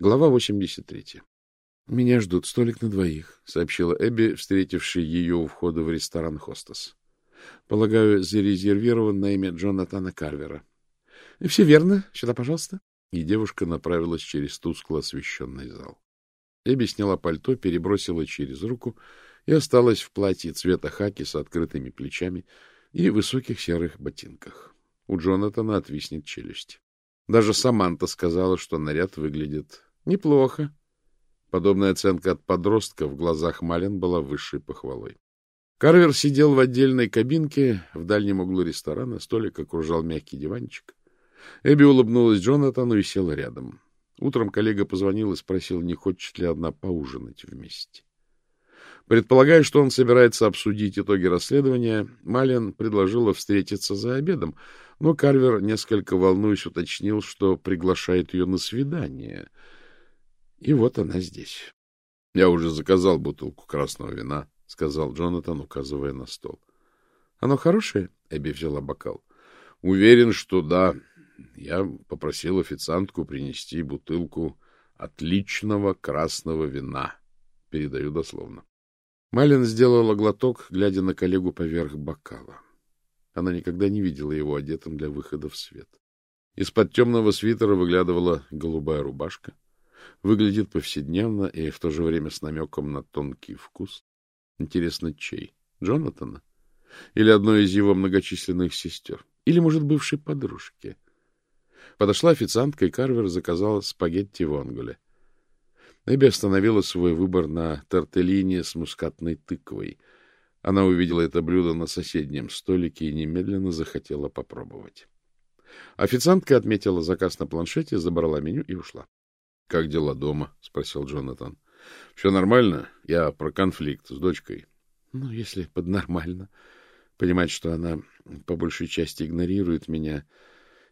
Глава 83. — Меня ждут столик на двоих, — сообщила Эбби, встретивший ее у входа в ресторан «Хостес». — Полагаю, зарезервирован на имя Джонатана Карвера. — Все верно. Сюда, пожалуйста. И девушка направилась через тускло освещенный зал. Эбби сняла пальто, перебросила через руку и осталась в платье цвета хаки с открытыми плечами и высоких серых ботинках. У Джонатана отвиснет челюсть. Даже Саманта сказала, что наряд выглядит неплохо. Подобная оценка от подростка в глазах Малин была высшей похвалой. Карвер сидел в отдельной кабинке в дальнем углу ресторана, столик окружал мягкий диванчик. Эбби улыбнулась Джонатану и села рядом. Утром коллега позвонил и спросил, не хочет ли одна поужинать вместе. Предполагая, что он собирается обсудить итоги расследования, Малин предложила встретиться за обедом, но Карвер, несколько волнуясь, уточнил, что приглашает ее на свидание. И вот она здесь. — Я уже заказал бутылку красного вина, — сказал Джонатан, указывая на стол. — Оно хорошее? — Эбби взяла бокал. — Уверен, что да. Я попросил официантку принести бутылку отличного красного вина. Передаю дословно. Малин сделала глоток, глядя на коллегу поверх бокала. Она никогда не видела его одетым для выхода в свет. Из-под темного свитера выглядывала голубая рубашка. Выглядит повседневно и в то же время с намеком на тонкий вкус. Интересно, чей? Джонатана? Или одной из его многочисленных сестер? Или, может, бывшей подружки? Подошла официантка, и Карвер заказала спагетти в анголе. Эбби остановила свой выбор на тортеллине с мускатной тыквой. Она увидела это блюдо на соседнем столике и немедленно захотела попробовать. Официантка отметила заказ на планшете, забрала меню и ушла. — Как дела дома? — спросил Джонатан. — Все нормально? Я про конфликт с дочкой. — Ну, если под нормально. Понимать, что она по большей части игнорирует меня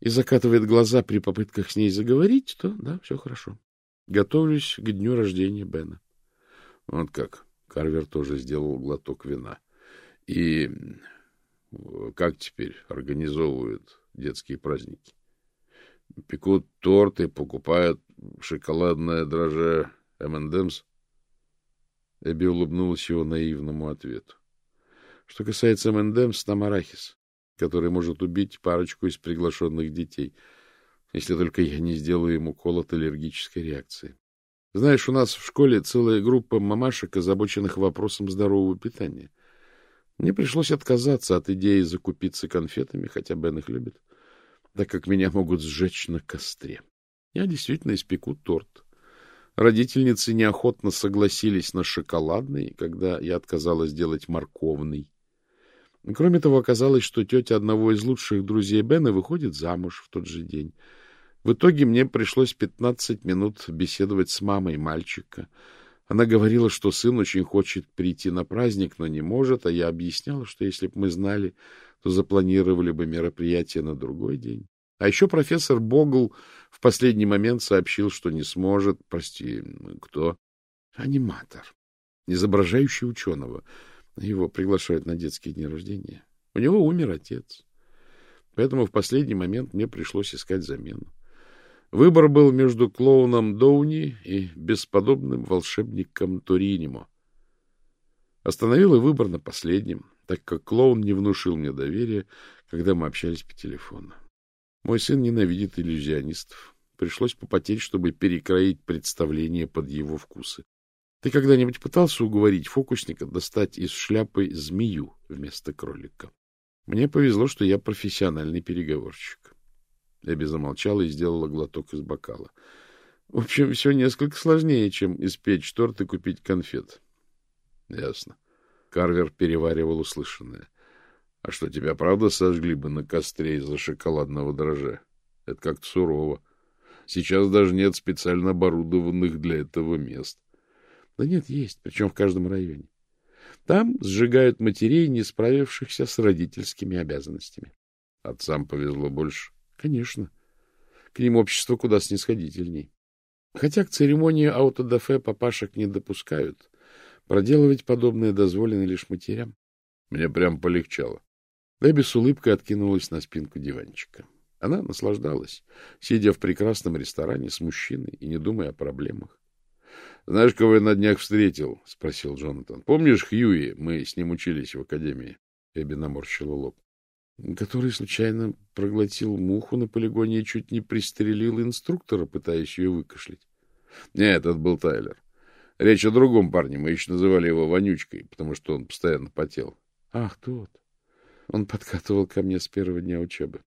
и закатывает глаза при попытках с ней заговорить, то да, все хорошо. Готовлюсь к дню рождения Бена. Вот как. Карвер тоже сделал глоток вина. И как теперь организовывают детские праздники? Пекут торты, покупают шоколадное дрожжи M&M's? Эбби улыбнулась его наивному ответу. Что касается M&M's, там арахис, который может убить парочку из приглашенных детей — если только я не сделаю ему укол от аллергической реакции. Знаешь, у нас в школе целая группа мамашек, озабоченных вопросом здорового питания. Мне пришлось отказаться от идеи закупиться конфетами, хотя Бен их любит, так как меня могут сжечь на костре. Я действительно испеку торт. Родительницы неохотно согласились на шоколадный, когда я отказалась делать морковный. Кроме того, оказалось, что тетя одного из лучших друзей Бена выходит замуж в тот же день. В итоге мне пришлось пятнадцать минут беседовать с мамой мальчика. Она говорила, что сын очень хочет прийти на праздник, но не может, а я объясняла, что если бы мы знали, то запланировали бы мероприятие на другой день. А еще профессор Богл в последний момент сообщил, что не сможет, прости, кто? Аниматор, изображающий ученого. Его приглашают на детские дни рождения. У него умер отец. Поэтому в последний момент мне пришлось искать замену. Выбор был между клоуном Доуни и бесподобным волшебником Торинимо. Остановил и выбор на последнем, так как клоун не внушил мне доверия, когда мы общались по телефону. Мой сын ненавидит иллюзионистов. Пришлось попотеть, чтобы перекроить представление под его вкусы. Ты когда-нибудь пытался уговорить фокусника достать из шляпы змею вместо кролика? Мне повезло, что я профессиональный переговорщик. Эбби замолчала и сделала глоток из бокала. В общем, все несколько сложнее, чем испечь торт и купить конфет. Ясно. Карвер переваривал услышанное. А что, тебя правда сожгли бы на костре из-за шоколадного дрожжа? Это как-то сурово. Сейчас даже нет специально оборудованных для этого мест. Да нет, есть, причем в каждом районе. Там сжигают матерей, не справившихся с родительскими обязанностями. Отцам повезло больше. Конечно. К ним общество куда снисходительней. Хотя к церемонии аутодафе папашек не допускают, проделывать подобное дозволено лишь матерям. Мне прям полегчало. Дебби с улыбкой откинулась на спинку диванчика. Она наслаждалась, сидя в прекрасном ресторане с мужчиной и не думая о проблемах. — Знаешь, кого я на днях встретил? — спросил Джонатан. — Помнишь Хьюи? Мы с ним учились в академии. Эбби наморщила лоб. — Который случайно проглотил муху на полигоне и чуть не пристрелил инструктора, пытаясь ее выкашлять. — Нет, это был Тайлер. Речь о другом парне. Мы еще называли его Вонючкой, потому что он постоянно потел. — Ах, тот. Он подкатывал ко мне с первого дня учебы.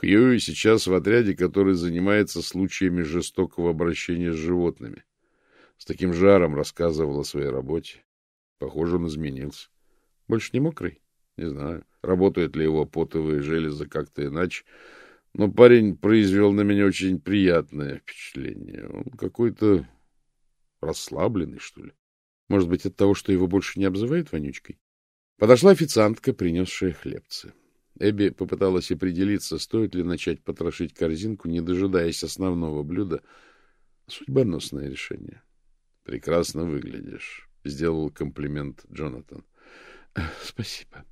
Хьюи сейчас в отряде, который занимается случаями жестокого обращения с животными. С таким жаром рассказывал о своей работе. Похоже, он изменился. Больше не мокрый? Не знаю, работают ли его потовые железы как-то иначе. Но парень произвел на меня очень приятное впечатление. Он какой-то расслабленный, что ли. Может быть, от того, что его больше не обзывают вонючкой? Подошла официантка, принесшая хлебцы. Эбби попыталась определиться, стоит ли начать потрошить корзинку, не дожидаясь основного блюда. Судьбоносное решение. — Прекрасно выглядишь, — сделал комплимент Джонатан. — Спасибо.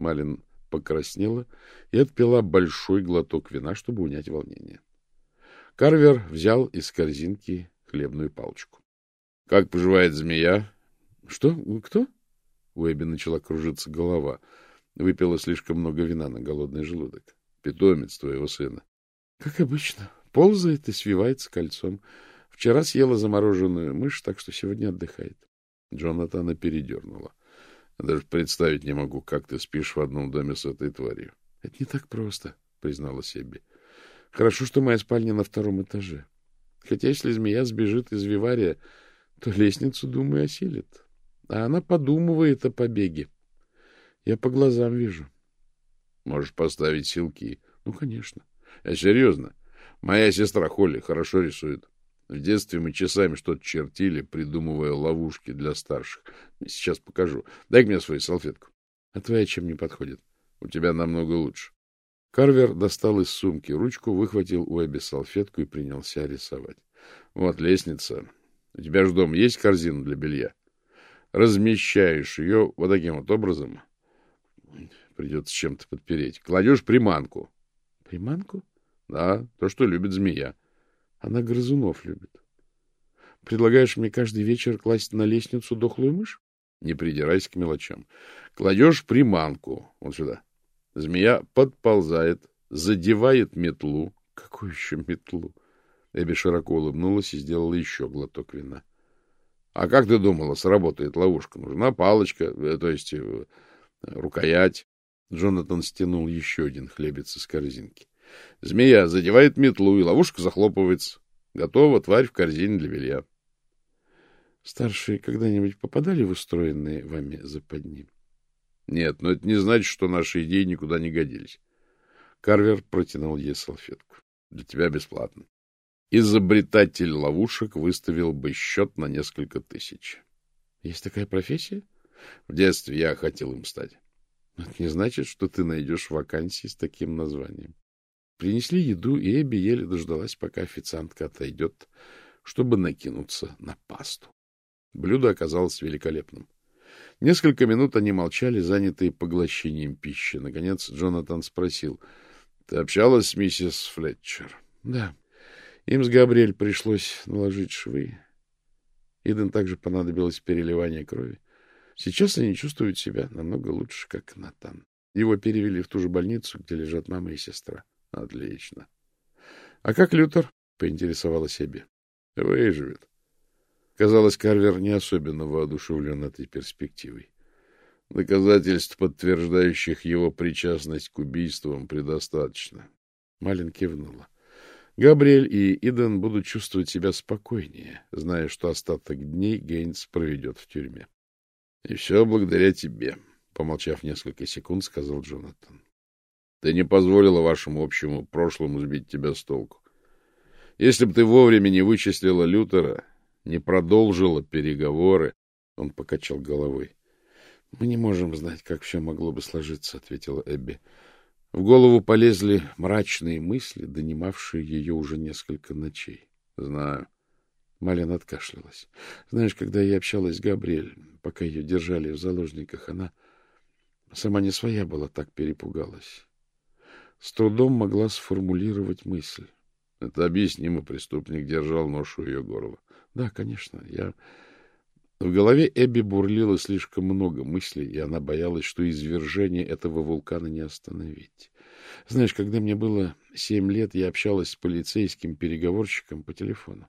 Малин покраснела и отпила большой глоток вина, чтобы унять волнение. Карвер взял из корзинки хлебную палочку. — Как поживает змея? — Что? Кто? У Эбби начала кружиться голова — Выпила слишком много вина на голодный желудок. Питомец твоего сына. Как обычно. Ползает и свивается кольцом. Вчера съела замороженную мышь, так что сегодня отдыхает. Джонатана передернула. Даже представить не могу, как ты спишь в одном доме с этой тварью. — Это не так просто, — признала Себи. — Хорошо, что моя спальня на втором этаже. Хотя если змея сбежит из вивария, то лестницу, думаю, осилит. А она подумывает о побеге. Я по глазам вижу. Можешь поставить силки. Ну, конечно. Я серьезно. Моя сестра Холли хорошо рисует. В детстве мы часами что-то чертили, придумывая ловушки для старших. Сейчас покажу. Дай мне свою салфетку. А твоя чем не подходит? У тебя намного лучше. Карвер достал из сумки ручку, выхватил у Эбби салфетку и принялся рисовать. Вот лестница. У тебя же дома есть корзина для белья? Размещаешь ее вот таким вот образом. Придется чем-то подпереть. Кладешь приманку. Приманку? Да, то, что любит змея. Она грызунов любит. Предлагаешь мне каждый вечер класть на лестницу дохлую мышь? Не придирайся к мелочам. Кладешь приманку. Вот сюда. Змея подползает, задевает метлу. Какую еще метлу? Эбби широко улыбнулась и сделала еще глоток вина. — А как ты думала, сработает ловушка? Нужна палочка, э, то есть э, рукоять. Джонатан стянул еще один хлебец из корзинки. Змея задевает метлу, и ловушка захлопывается. Готова тварь в корзине для белья. Старшие когда-нибудь попадали в устроенные вами западни? Нет, но это не значит, что наши идеи никуда не годились. Карвер протянул ей салфетку. Для тебя бесплатно. Изобретатель ловушек выставил бы счет на несколько тысяч. Есть такая профессия? В детстве я хотел им стать. Это не значит, что ты найдешь вакансии с таким названием. Принесли еду, и Эбби еле дождалась, пока официантка отойдет, чтобы накинуться на пасту. Блюдо оказалось великолепным. Несколько минут они молчали, занятые поглощением пищи. Наконец Джонатан спросил, — Ты общалась с миссис Флетчер? — Да. Им с Габриэль пришлось наложить швы. Иден также понадобилось переливание крови. Сейчас они чувствуют себя намного лучше, как Натан. Его перевели в ту же больницу, где лежат мама и сестра. Отлично. А как Лютер? Поинтересовалась себе. Выживет. Казалось, Карвер не особенно воодушевлен этой перспективой. Доказательств, подтверждающих его причастность к убийствам, предостаточно. Малин кивнула. Габриэль и Иден будут чувствовать себя спокойнее, зная, что остаток дней Гейнс проведет в тюрьме. — И все благодаря тебе, — помолчав несколько секунд, сказал Джонатан. — Ты не позволила вашему общему прошлому сбить тебя с толку. Если бы ты вовремя не вычислила Лютера, не продолжила переговоры... Он покачал головой. — Мы не можем знать, как все могло бы сложиться, — ответила Эбби. В голову полезли мрачные мысли, донимавшие ее уже несколько ночей. — Знаю. Малин откашлялась. Знаешь, когда я общалась с Габриэль, пока ее держали в заложниках, она сама не своя была, так перепугалась. С трудом могла сформулировать мысль. Это объяснимо, преступник держал нож у ее горла. Да, конечно, я... В голове Эбби бурлило слишком много мыслей, и она боялась, что извержение этого вулкана не остановить. Знаешь, когда мне было семь лет, я общалась с полицейским переговорщиком по телефону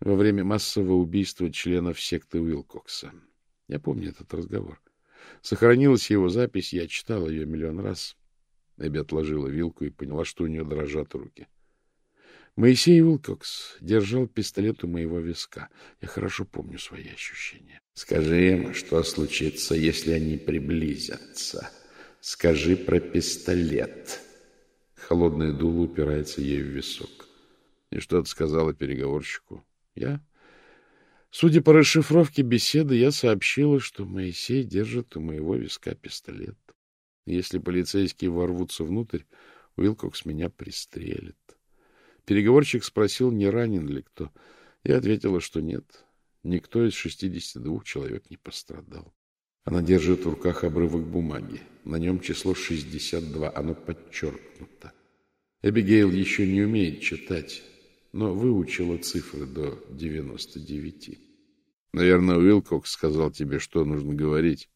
во время массового убийства членов секты Уилкокса. Я помню этот разговор. Сохранилась его запись, я читал ее миллион раз. Эбби отложила вилку и поняла, что у нее дрожат руки. Моисей Уилкокс держал пистолет у моего виска. Я хорошо помню свои ощущения. Скажи им, что случится, если они приблизятся. Скажи про пистолет. Холодное дуло упирается ей в висок. И что ты сказала переговорщику? Я? Судя по расшифровке беседы, я сообщила, что Моисей держит у моего виска пистолет. Если полицейские ворвутся внутрь, Уилкокс меня пристрелит. Переговорщик спросил, не ранен ли кто. Я ответила, что нет. Никто из 62 человек не пострадал. Она держит в руках обрывок бумаги. На нем число 62, оно подчеркнуто. Эбигейл еще не умеет читать, но выучила цифры до 99. Наверное, Уилкокс сказал тебе, что нужно говорить.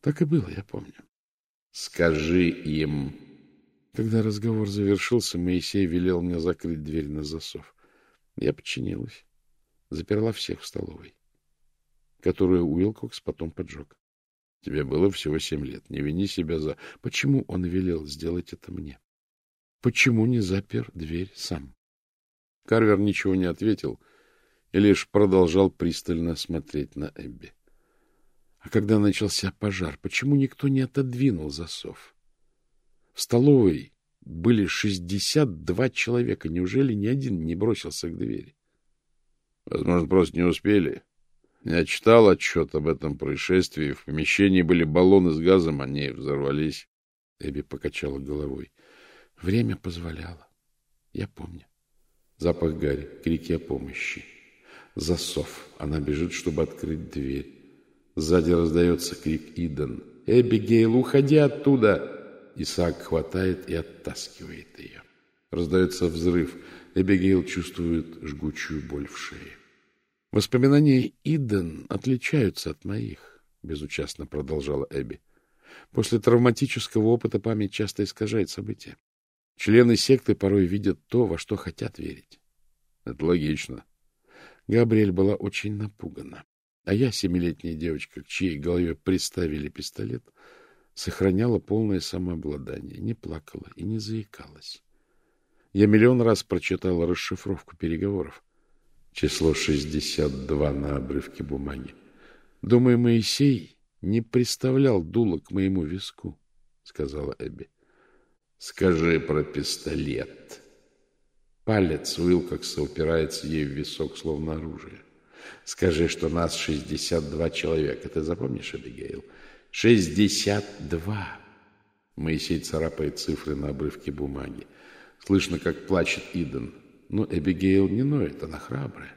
Так и было, я помню. Скажи им. Когда разговор завершился, Моисей велел мне закрыть дверь на засов. Я подчинилась. Заперла всех в столовой, которую Уилкокс потом поджег. Тебе было всего семь лет. Не вини себя за... Почему он велел сделать это мне? Почему не запер дверь сам? Карвер ничего не ответил и лишь продолжал пристально смотреть на Эбби. А когда начался пожар, почему никто не отодвинул засов? В столовой были шестьдесят два человека. Неужели ни один не бросился к двери? Возможно, просто не успели. Я читал отчет об этом происшествии. В помещении были баллоны с газом, они взорвались. Эбби покачала головой. Время позволяло. Я помню. Запах гари, крики о помощи. Засов. Она бежит, чтобы открыть дверь. Сзади раздается крик Иден. «Эбигейл, уходи оттуда!» Исаак хватает и оттаскивает ее. Раздается взрыв. Эбигейл чувствует жгучую боль в шее. Воспоминания Иден отличаются от моих, безучастно продолжала Эбби. После травматического опыта память часто искажает события. Члены секты порой видят то, во что хотят верить. Это логично. Габриэль была очень напугана. А я, семилетняя девочка, к чьей голове приставили пистолет, сохраняла полное самообладание, не плакала и не заикалась. Я миллион раз прочитала расшифровку переговоров. Число 62 на обрывке бумаги. Думаю, Моисей не представлял дула к моему виску, сказала Эбби. Скажи про пистолет. Палец Уилкокса упирается ей в висок, словно оружие. Скажи, что нас 62 человека. Ты запомнишь, Эбигейл? 62. Моисей царапает цифры на обрывке бумаги. Слышно, как плачет Иден. Но Эбигейл не ноет, она храбрая.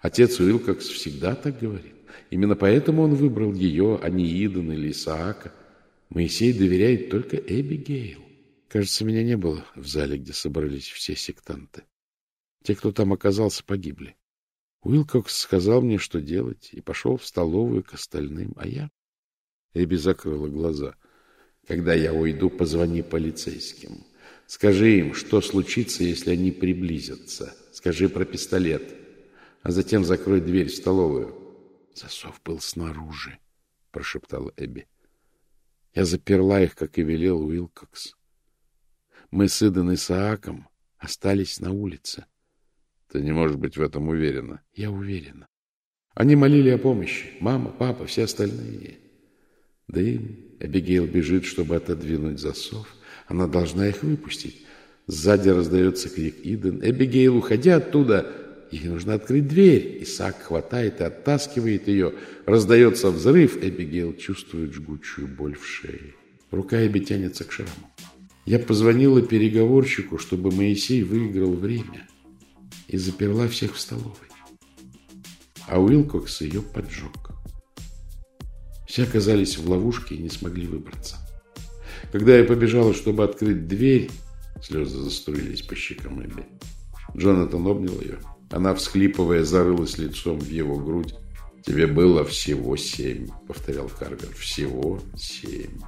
Отец Уилкокс всегда так говорит. Именно поэтому он выбрал ее, а не Иден или Исаака. Моисей доверяет только Эбигейл. Кажется, меня не было в зале, где собрались все сектанты. Те, кто там оказался, погибли. Уилкокс сказал мне, что делать, и пошел в столовую к остальным, а я... Эбби закрыла глаза. Когда я уйду, позвони полицейским. Скажи им, что случится, если они приблизятся. Скажи про пистолет. А затем закрой дверь в столовую. Засов был снаружи, прошептала Эбби. Я заперла их, как и велел Уилкокс. Мы с Иден и Сааком остались на улице. Ты не можешь быть в этом уверена. Я уверена. Они молили о помощи. Мама, папа, все остальные. Дым. Эбигейл бежит, чтобы отодвинуть засов. Она должна их выпустить. Сзади раздается крик Иден. «Эбигейл, уходи оттуда!» Ей нужно открыть дверь. Исаак хватает и оттаскивает ее. Раздается взрыв. Эбигейл чувствует жгучую боль в шее. Рука Эбби тянется к шраму. Я позвонила переговорщику, чтобы Моисей выиграл время и заперла всех в столовой. А Уилкокс ее поджег. Все оказались в ловушке и не смогли выбраться. Когда я побежала, чтобы открыть дверь, слезы заструились по щекам Эбби. Джонатан обнял ее. Она, всхлипывая, зарылась лицом в его грудь. «Тебе было всего семь», — повторял Карвер. «Всего семь».